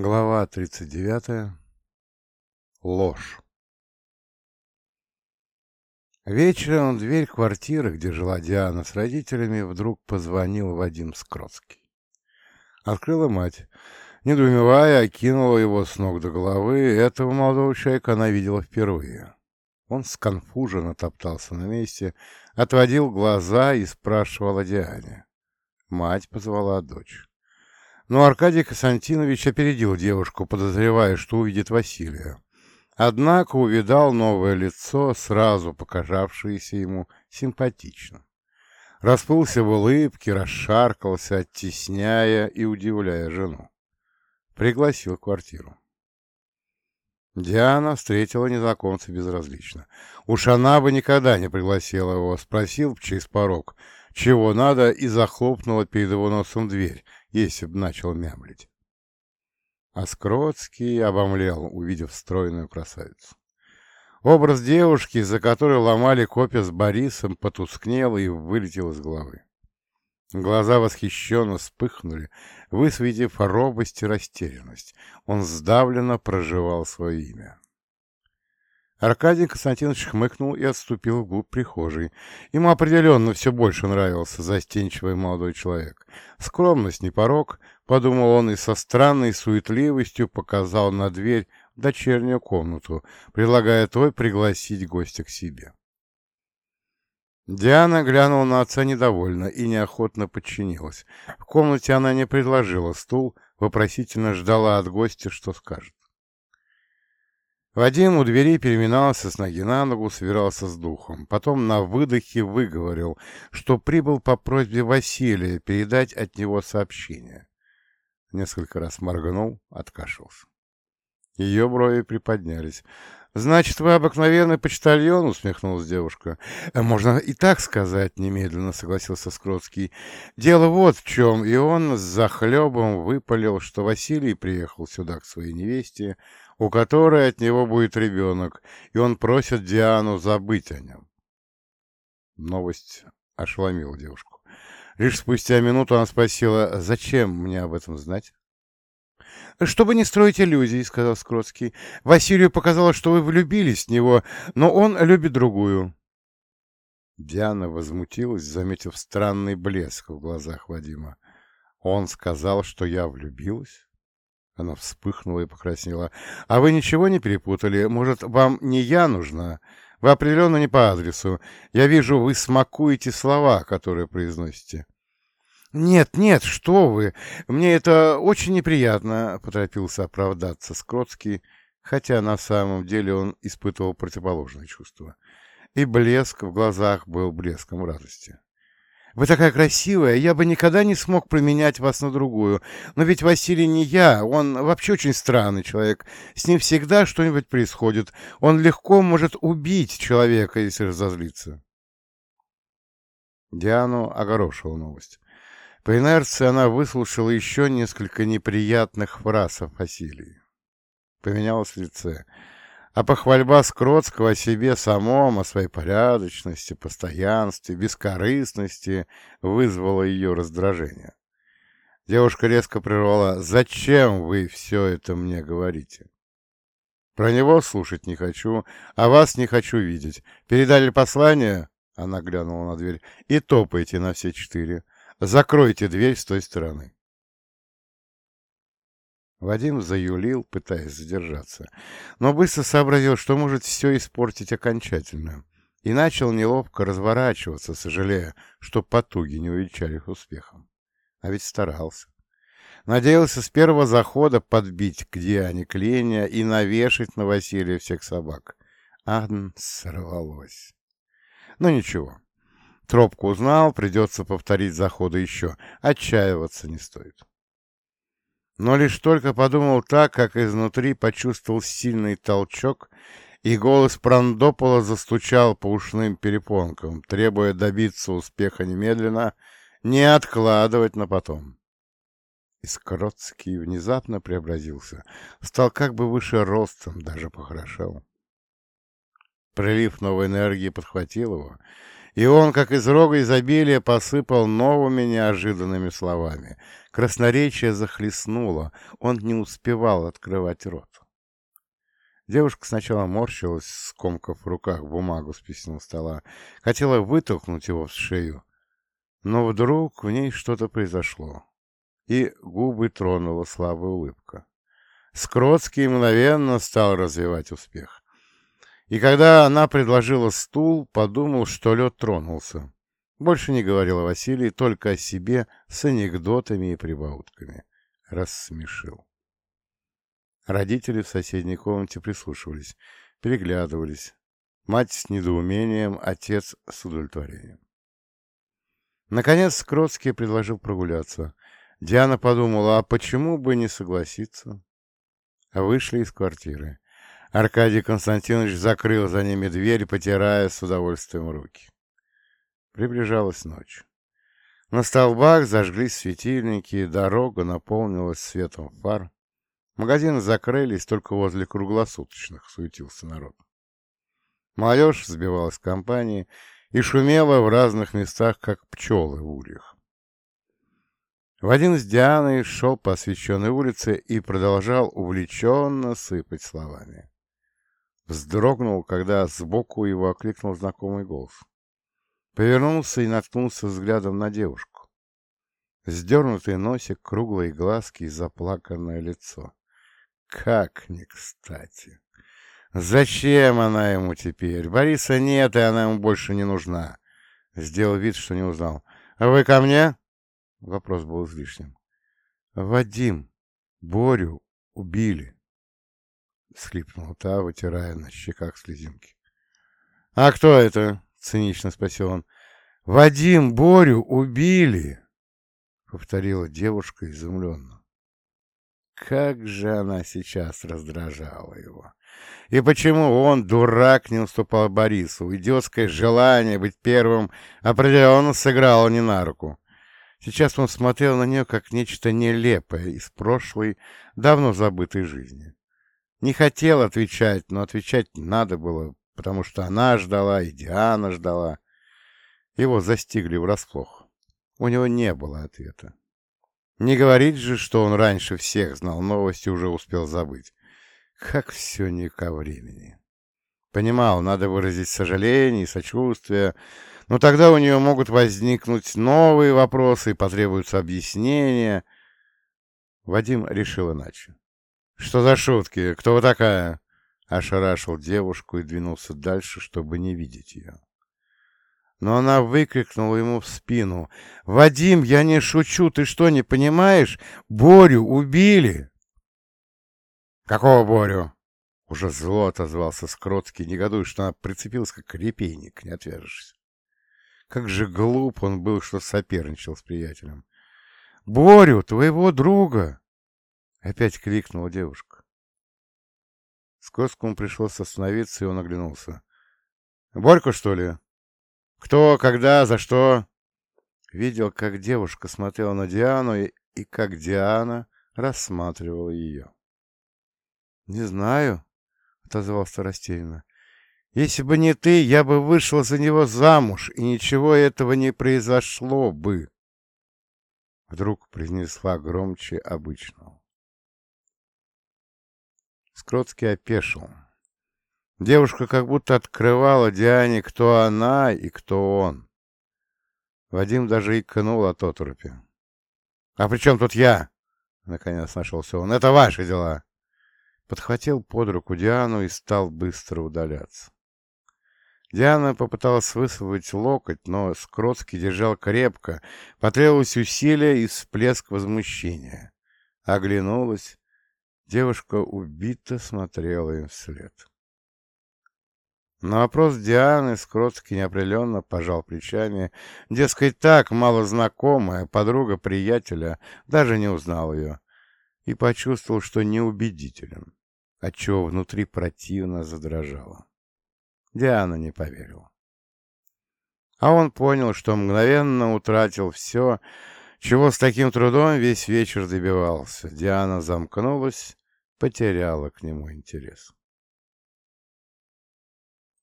Глава 39. Ложь. Вечером дверь квартиры, где жила Диана с родителями, вдруг позвонил Вадим Скротский. Открыла мать. Недоумевая, окинула его с ног до головы. Этого молодого человека она видела впервые. Он сконфуженно топтался на месте, отводил глаза и спрашивал о Диане. Мать позвала дочь. Но Аркадий Константинович опередил девушку, подозревая, что увидит Василия. Однако увидал новое лицо, сразу показавшееся ему симпатичным. Расплылся в улыбке, расшаркался, оттесняя и удивляя жену. Пригласил в квартиру. Диана встретила незнакомца безразлично. Уж она бы никогда не пригласила его, спросил через порог, чего надо, и захлопнула перед его носом дверь, если б начал мямлить. А обомлел, увидев стройную красавицу. Образ девушки, за которой ломали копья с Борисом, потускнел и вылетел из головы. Глаза восхищенно вспыхнули, высветив робость и растерянность. Он сдавленно проживал свое имя. Аркадий Константинович хмыкнул и отступил вглубь прихожей. Ему определенно все больше нравился застенчивый молодой человек. Скромность не порог, подумал он и со странной суетливостью показал на дверь в дочернюю комнату, предлагая той пригласить гостя к себе. Диана глянула на отца недовольно и неохотно подчинилась. В комнате она не предложила стул, вопросительно ждала от гостя, что скажет. Вадим у двери переминался с ноги на ногу, собирался с духом. Потом на выдохе выговорил, что прибыл по просьбе Василия передать от него сообщение. Несколько раз моргнул, откашлялся. Ее брови приподнялись. «Значит, вы обыкновенный почтальон?» — усмехнулась девушка. «Можно и так сказать», — немедленно согласился Скротский. «Дело вот в чем». И он с захлебом выпалил, что Василий приехал сюда к своей невесте, у которой от него будет ребенок, и он просит Диану забыть о нем. Новость ошеломила девушку. Лишь спустя минуту она спросила, зачем мне об этом знать? «Чтобы не строить иллюзий», — сказал Скротский. «Василию показалось, что вы влюбились в него, но он любит другую». Диана возмутилась, заметив странный блеск в глазах Вадима. «Он сказал, что я влюбилась?» Она вспыхнула и покраснела. «А вы ничего не перепутали? Может, вам не я нужна? Вы определенно не по адресу. Я вижу, вы смакуете слова, которые произносите». «Нет, нет, что вы! Мне это очень неприятно», — поторопился оправдаться Скротский, хотя на самом деле он испытывал противоположное чувство. И блеск в глазах был блеском радости. Вы такая красивая, я бы никогда не смог променять вас на другую. Но ведь Василий не я, он вообще очень странный человек. С ним всегда что-нибудь происходит. Он легко может убить человека, если разозлиться. Диану огорошила новость. По инерции она выслушала еще несколько неприятных фраз о Василии. Поменялось лице а похвальба Скротского о себе самом, о своей порядочности, постоянстве, бескорыстности вызвала ее раздражение. Девушка резко прервала «Зачем вы все это мне говорите?» «Про него слушать не хочу, а вас не хочу видеть. Передали послание?» Она глянула на дверь. «И топайте на все четыре. Закройте дверь с той стороны». Вадим заюлил, пытаясь задержаться, но быстро сообразил, что может все испортить окончательно, и начал неловко разворачиваться, сожалея, что потуги не увенчались успехом. А ведь старался. Надеялся с первого захода подбить к Диане Кленя и навешать на Василия всех собак. Ан сорвалось. Но ничего. Тропку узнал, придется повторить заходы еще. Отчаиваться не стоит но лишь только подумал так, как изнутри почувствовал сильный толчок, и голос Прандопола застучал по ушным перепонкам, требуя добиться успеха немедленно, не откладывать на потом. Искородский внезапно преобразился, стал как бы выше ростом, даже похорошел. Прилив новой энергии подхватил его, И он, как из рога изобилия, посыпал новыми неожиданными словами. Красноречие захлестнуло, он не успевал открывать рот. Девушка сначала морщилась, скомкав в руках бумагу с письменного стола, хотела вытолкнуть его в шею, но вдруг в ней что-то произошло, и губы тронула слабая улыбка. Скротский мгновенно стал развивать успех. И когда она предложила стул, подумал, что лед тронулся. Больше не говорил о Василии, только о себе с анекдотами и прибаутками. Рассмешил. Родители в соседней комнате прислушивались, переглядывались. Мать с недоумением, отец с удовлетворением. Наконец Скротский предложил прогуляться. Диана подумала, а почему бы не согласиться? Вышли из квартиры. Аркадий Константинович закрыл за ними дверь, потирая с удовольствием руки. Приближалась ночь. На столбах зажглись светильники, дорога наполнилась светом фар. Магазины закрылись, только возле круглосуточных суетился народ. Молодежь сбивалась в компании и шумела в разных местах, как пчелы в ульях. Вадим с Дианой шел по освещенной улице и продолжал увлеченно сыпать словами. Вздрогнул, когда сбоку его окликнул знакомый голос. Повернулся и наткнулся взглядом на девушку. Сдернутый носик, круглые глазки и заплаканное лицо. Как не кстати. Зачем она ему теперь? Бориса нет, и она ему больше не нужна. Сделал вид, что не узнал. «А вы ко мне?» Вопрос был излишним. «Вадим, Борю убили!» Схлипнула та, вытирая на щеках слезинки. «А кто это?» — цинично спросил он. «Вадим, Борю убили!» — повторила девушка изумленно. Как же она сейчас раздражала его. И почему он, дурак, не уступал Борису? Идиотское желание быть первым определенно сыграло не на руку. Сейчас он смотрел на нее как нечто нелепое из прошлой, давно забытой жизни. Не хотел отвечать, но отвечать надо было, потому что она ждала, и Диана ждала. Его застигли врасплох. У него не было ответа. Не говорить же, что он раньше всех знал новости, уже успел забыть. Как все не ко времени. Понимал, надо выразить сожаление и сочувствие, но тогда у нее могут возникнуть новые вопросы и потребуются объяснения. Вадим решил иначе. «Что за шутки? Кто вы такая?» Ошарашил девушку и двинулся дальше, чтобы не видеть ее но она выкрикнула ему в спину. «Вадим, я не шучу, ты что, не понимаешь? Борю убили!» «Какого Борю?» Уже зло отозвался Скротский, негодуя, что она прицепилась, как репейник, не отвяжешься. Как же глуп он был, что соперничал с приятелем. «Борю, твоего друга!» Опять крикнула девушка. Скотскому пришлось остановиться, и он оглянулся. «Борьку, что ли?» Кто, когда, за что? Видел, как девушка смотрела на Диану и, и как Диана рассматривала ее. «Не знаю», — отозвался растерянно. «Если бы не ты, я бы вышла за него замуж, и ничего этого не произошло бы». Вдруг произнесла громче обычного. Скротский опешил. Девушка как будто открывала Диане, кто она и кто он. Вадим даже икнул от оторопи. — А при чем тут я? — наконец нашелся он. — Это ваши дела. Подхватил под руку Диану и стал быстро удаляться. Диана попыталась высвободить локоть, но Скротский держал крепко, потребовалось усилия и всплеск возмущения. Оглянулась. Девушка убито смотрела им вслед. На вопрос Дианы Скротский неопределенно пожал плечами. Дескать, так, малознакомая, подруга приятеля, даже не узнал ее. И почувствовал, что неубедителен, отчего внутри противно задрожало. Диана не поверила. А он понял, что мгновенно утратил все, чего с таким трудом весь вечер добивался. Диана замкнулась, потеряла к нему интерес.